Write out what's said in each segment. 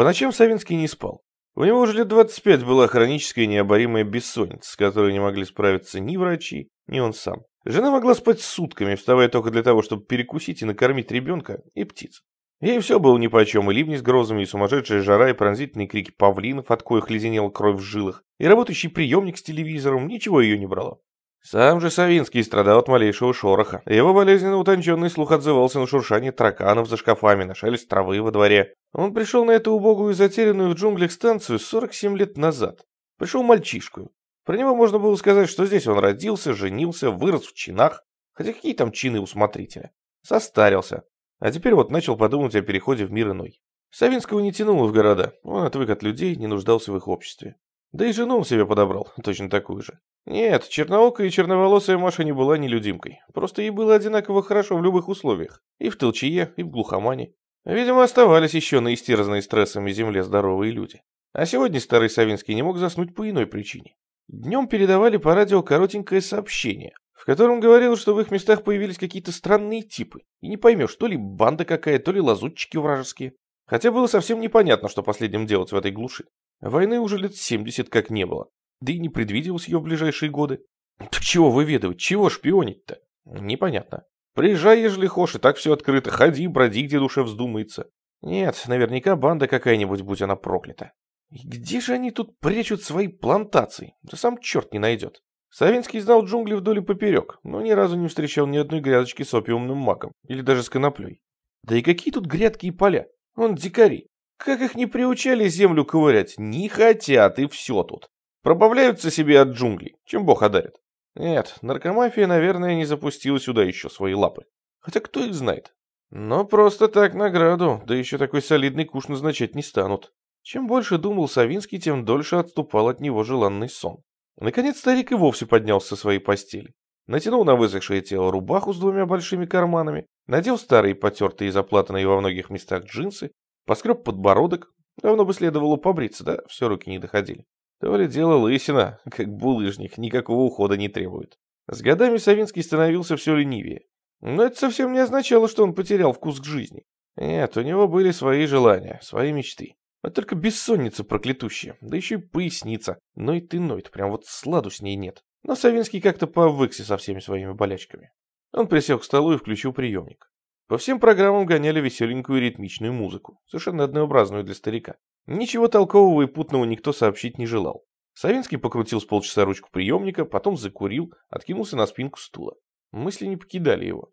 По ночам Савинский не спал. У него уже лет 25 была хроническая необоримая бессонница, с которой не могли справиться ни врачи, ни он сам. Жена могла спать сутками, вставая только для того, чтобы перекусить и накормить ребенка и птиц. Ей все было нипочем, и ливни с грозами, и сумасшедшая жара, и пронзительные крики павлинов, от коих леденела кровь в жилах, и работающий приемник с телевизором, ничего ее не брало. Сам же Савинский страдал от малейшего шороха. Его болезненно утонченный слух отзывался на шуршание тараканов за шкафами, на шелест травы во дворе. Он пришел на эту убогую и затерянную в джунглях станцию 47 лет назад. Пришел мальчишку. Про него можно было сказать, что здесь он родился, женился, вырос в чинах. Хотя какие там чины у смотрителя? Состарился. А теперь вот начал подумать о переходе в мир иной. Савинского не тянуло в города. Он отвык от людей, не нуждался в их обществе. Да и жену он себе подобрал, точно такую же. Нет, черноокая и черноволосая Маша не была нелюдимкой. Просто ей было одинаково хорошо в любых условиях. И в толчее, и в глухомане. Видимо, оставались еще на истерзанной стрессами земле здоровые люди. А сегодня старый Савинский не мог заснуть по иной причине. Днем передавали по радио коротенькое сообщение, в котором говорил, что в их местах появились какие-то странные типы. И не поймешь, то ли банда какая, то ли лазутчики вражеские. Хотя было совсем непонятно, что последним делать в этой глуши. Войны уже лет 70 как не было. Да и не предвиделось ее в ближайшие годы. Так чего выведывать, чего шпионить-то? Непонятно. Приезжай, ежели хошь, и так все открыто. Ходи, броди, где душе вздумается. Нет, наверняка банда какая-нибудь, будь она проклята. И где же они тут прячут свои плантации? Да сам черт не найдет. Савинский знал джунгли вдоль и поперек, но ни разу не встречал ни одной грядочки с опиумным маком, или даже с коноплей. Да и какие тут грядки и поля? Он дикари. Как их не приучали землю ковырять? Не хотят, и все тут. Пробавляются себе от джунглей, чем бог одарит. Нет, наркомафия, наверное, не запустила сюда еще свои лапы. Хотя кто их знает. Но просто так награду, да еще такой солидный куш назначать не станут. Чем больше думал Савинский, тем дольше отступал от него желанный сон. Наконец старик и вовсе поднялся со своей постели. Натянул на высохшее тело рубаху с двумя большими карманами, надел старые потертые и заплатанные во многих местах джинсы, поскреб подбородок. Давно бы следовало побриться, да все руки не доходили. То ли дело лысина, как булыжник, никакого ухода не требует. С годами Савинский становился все ленивее. Но это совсем не означало, что он потерял вкус к жизни. Нет, у него были свои желания, свои мечты. Вот только бессонница проклятущая, да еще и поясница. Ноет и ноет, прям вот сладу с ней нет. Но Савинский как-то повыкся со всеми своими болячками. Он присел к столу и включил приемник. По всем программам гоняли веселенькую ритмичную музыку, совершенно однообразную для старика. Ничего толкового и путного никто сообщить не желал. Савинский покрутил с полчаса ручку приемника, потом закурил, откинулся на спинку стула. Мысли не покидали его.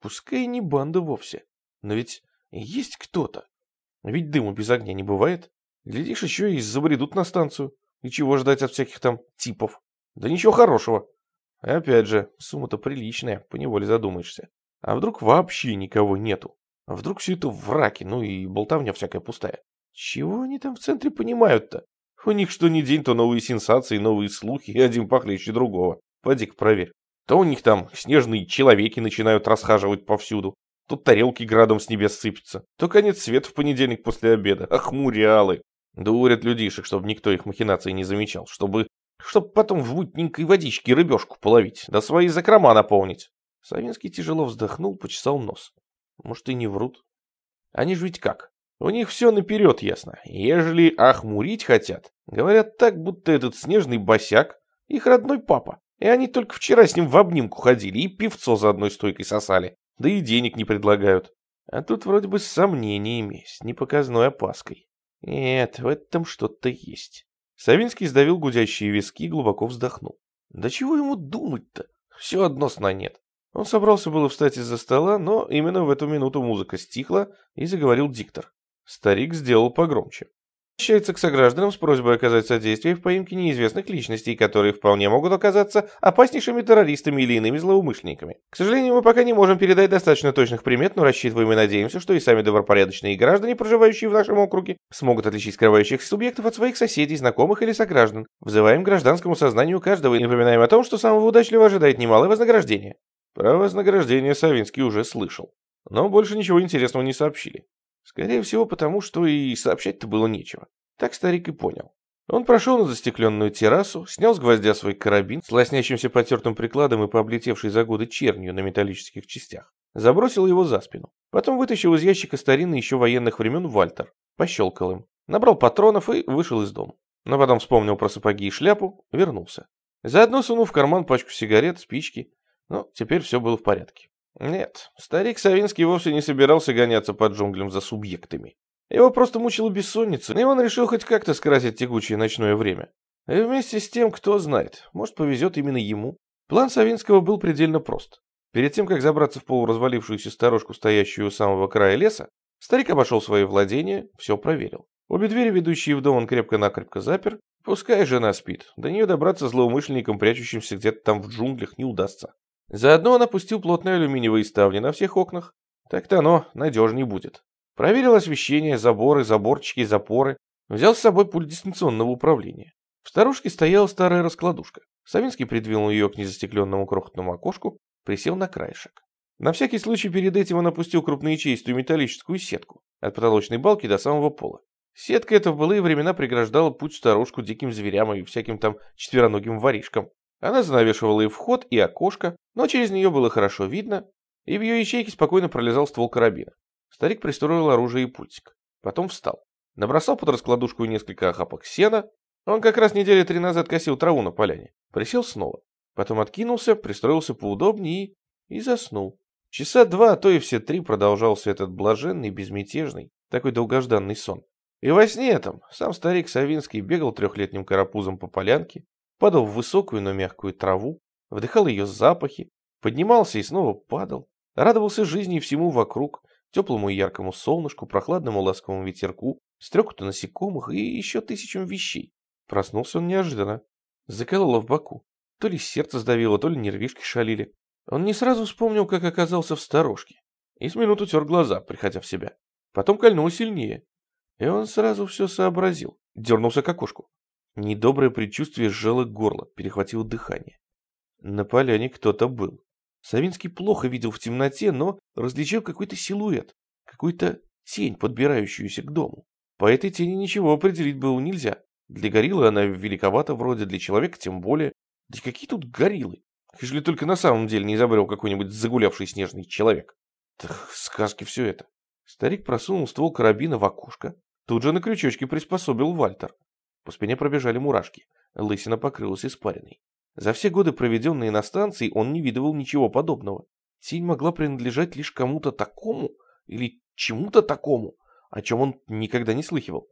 Пускай не банда вовсе, но ведь есть кто-то. Ведь дыма без огня не бывает. Глядишь, еще и забредут на станцию. И чего ждать от всяких там типов? Да ничего хорошего. И опять же, сумма-то приличная, поневоле задумаешься. А вдруг вообще никого нету? А вдруг все это враки, ну и болтовня всякая пустая? Чего они там в центре понимают-то? У них что ни день, то новые сенсации, новые слухи, и один похлеще другого. Поди-ка проверь. То у них там снежные человеки начинают расхаживать повсюду, то тарелки градом с небес сыпятся, то конец света в понедельник после обеда. Ах, муриалы! Дурят людишек, чтобы никто их махинаций не замечал, чтобы... Чтоб потом в мутненькой водичке рыбешку половить, да свои закрома наполнить. Савинский тяжело вздохнул, почесал нос. Может, и не врут. Они же ведь как? У них все наперед ясно. Ежели охмурить хотят, говорят так, будто этот снежный босяк их родной папа. И они только вчера с ним в обнимку ходили и пивцо за одной стойкой сосали. Да и денег не предлагают. А тут вроде бы с сомнениями, с непоказной опаской. Нет, в этом что-то есть. Савинский сдавил гудящие виски и глубоко вздохнул. Да чего ему думать-то? Все одно сна нет. Он собрался было встать из-за стола, но именно в эту минуту музыка стихла и заговорил диктор. Старик сделал погромче. Обращается к согражданам с просьбой оказать содействие в поимке неизвестных личностей, которые вполне могут оказаться опаснейшими террористами или иными злоумышленниками. К сожалению, мы пока не можем передать достаточно точных примет, но рассчитываем и надеемся, что и сами добропорядочные граждане, проживающие в нашем округе, смогут отличить скрывающихся субъектов от своих соседей, знакомых или сограждан. Взываем к гражданскому сознанию каждого и напоминаем о том, что самого удачливого ожидает немалое вознаграждение. Про вознаграждение Савинский уже слышал. Но больше ничего интересного не сообщили. Скорее всего, потому что и сообщать-то было нечего. Так старик и понял. Он прошел на застекленную террасу, снял с гвоздя свой карабин с лоснящимся потертым прикладом и пооблетевшей за годы чернью на металлических частях. Забросил его за спину. Потом вытащил из ящика старинный еще военных времен Вальтер. Пощелкал им. набрал патронов и вышел из дома. Но потом вспомнил про сапоги и шляпу, вернулся. Заодно сунул в карман пачку сигарет, спички. Но теперь все было в порядке. Нет, старик Савинский вовсе не собирался гоняться под джунглям за субъектами. Его просто мучила бессонница, и он решил хоть как-то скрасить текучее ночное время. И вместе с тем, кто знает, может повезет именно ему. План Савинского был предельно прост. Перед тем, как забраться в полуразвалившуюся сторожку, стоящую у самого края леса, старик обошел свои владения, все проверил. Обе двери, ведущие в дом, он крепко-накрепко запер. Пускай жена спит, до нее добраться злоумышленникам, прячущимся где-то там в джунглях, не удастся. Заодно он опустил плотные алюминиевые ставни на всех окнах. Так-то оно надежнее будет. Проверил освещение, заборы, заборчики, запоры. Взял с собой пульт дистанционного управления. В старушке стояла старая раскладушка. Савинский придвинул ее к незастекленному крохотному окошку, присел на краешек. На всякий случай перед этим он опустил крупноячеистую металлическую сетку от потолочной балки до самого пола. Сетка эта в былые времена преграждала путь старушку диким зверям и всяким там четвероногим воришкам. Она занавешивала и вход, и окошко, но через нее было хорошо видно, и в ее ячейке спокойно пролезал ствол карабина. Старик пристроил оружие и пультик. Потом встал. Набросал под раскладушку несколько охапок сена, он как раз недели три назад косил траву на поляне. Присел снова. Потом откинулся, пристроился поудобнее и... и заснул. Часа два, а то и все три продолжался этот блаженный, безмятежный, такой долгожданный сон. И во сне этом сам старик Савинский бегал трехлетним карапузом по полянке, падал в высокую, но мягкую траву, вдыхал ее запахи, поднимался и снова падал, радовался жизни и всему вокруг, теплому и яркому солнышку, прохладному ласковому ветерку, стрекоту насекомых и еще тысячам вещей. Проснулся он неожиданно. Закололо в боку. То ли сердце сдавило, то ли нервишки шалили. Он не сразу вспомнил, как оказался в сторожке. И с минуту тер глаза, приходя в себя. Потом кольнул сильнее. И он сразу все сообразил. Дернулся к окошку. Недоброе предчувствие сжало горло, перехватило дыхание. На поляне кто-то был. Савинский плохо видел в темноте, но различил какой-то силуэт, какую-то тень, подбирающуюся к дому. По этой тени ничего определить было нельзя. Для гориллы она великовата вроде, для человека тем более. Да какие тут гориллы? Если только на самом деле не изобрел какой-нибудь загулявший снежный человек. Так сказки все это. Старик просунул ствол карабина в окошко. Тут же на крючочке приспособил Вальтер. По спине пробежали мурашки. Лысина покрылась испариной. За все годы, проведенные на станции, он не видывал ничего подобного. Тень могла принадлежать лишь кому-то такому или чему-то такому, о чем он никогда не слыхивал.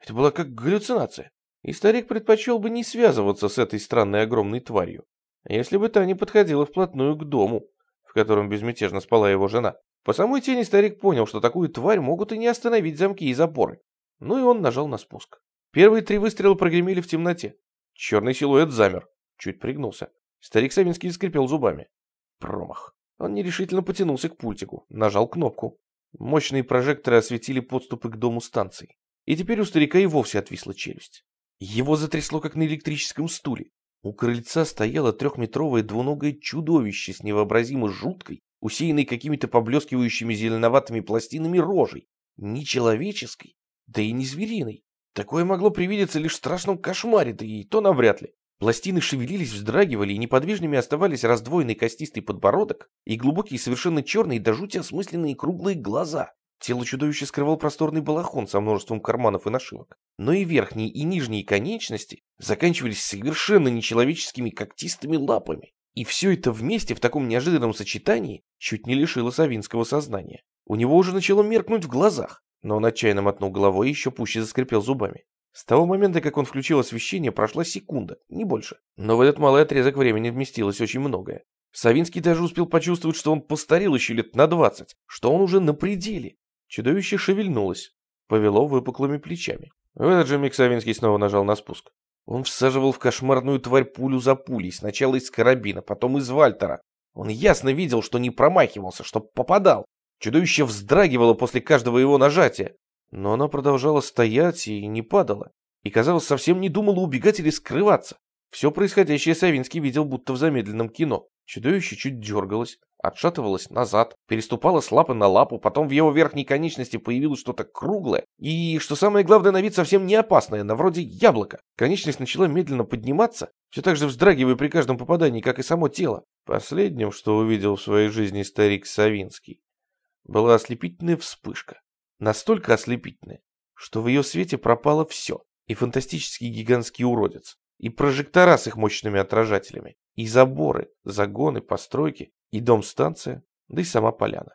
Это была как галлюцинация. И старик предпочел бы не связываться с этой странной огромной тварью, если бы та не подходила вплотную к дому, в котором безмятежно спала его жена. По самой тени старик понял, что такую тварь могут и не остановить замки и запоры. Ну и он нажал на спуск. Первые три выстрела прогремели в темноте. Черный силуэт замер, чуть пригнулся. Старик Савинский скрипел зубами. Промах. Он нерешительно потянулся к пультику, нажал кнопку. Мощные прожекторы осветили подступы к дому станции. И теперь у старика и вовсе отвисла челюсть. Его затрясло, как на электрическом стуле. У крыльца стояло трехметровое двуногое чудовище с невообразимо жуткой, усеянной какими-то поблескивающими зеленоватыми пластинами рожей. Не человеческой, да и не звериной. Такое могло привидеться лишь в страшном кошмаре, да и то навряд ли. Пластины шевелились, вздрагивали, и неподвижными оставались раздвоенный костистый подбородок и глубокие совершенно черные до жути осмысленные круглые глаза. Тело чудовища скрывал просторный балахон со множеством карманов и нашивок. Но и верхние, и нижние конечности заканчивались совершенно нечеловеческими когтистыми лапами. И все это вместе в таком неожиданном сочетании чуть не лишило Савинского сознания. У него уже начало меркнуть в глазах, но он отчаянно мотнул головой и еще пуще заскрипел зубами. С того момента, как он включил освещение, прошла секунда, не больше. Но в этот малый отрезок времени вместилось очень многое. Савинский даже успел почувствовать, что он постарел еще лет на двадцать, что он уже на пределе. Чудовище шевельнулось, повело выпуклыми плечами. В этот же миг Савинский снова нажал на спуск. Он всаживал в кошмарную тварь пулю за пулей, сначала из карабина, потом из Вальтера. Он ясно видел, что не промахивался, что попадал. Чудовище вздрагивало после каждого его нажатия. Но оно продолжало стоять и не падало. И, казалось, совсем не думало убегать или скрываться. Все происходящее Савинский видел будто в замедленном кино. Чудовище чуть дергалось, отшатывалось назад, переступало с лапы на лапу, потом в его верхней конечности появилось что-то круглое и, что самое главное, на вид совсем не опасное, на вроде яблока. Конечность начала медленно подниматься, все так же вздрагивая при каждом попадании, как и само тело. Последним, что увидел в своей жизни старик Савинский, была ослепительная вспышка. Настолько ослепительная, что в ее свете пропало все. И фантастический гигантский уродец, и прожектора с их мощными отражателями, и заборы, загоны, постройки, и дом-станция, да и сама поляна.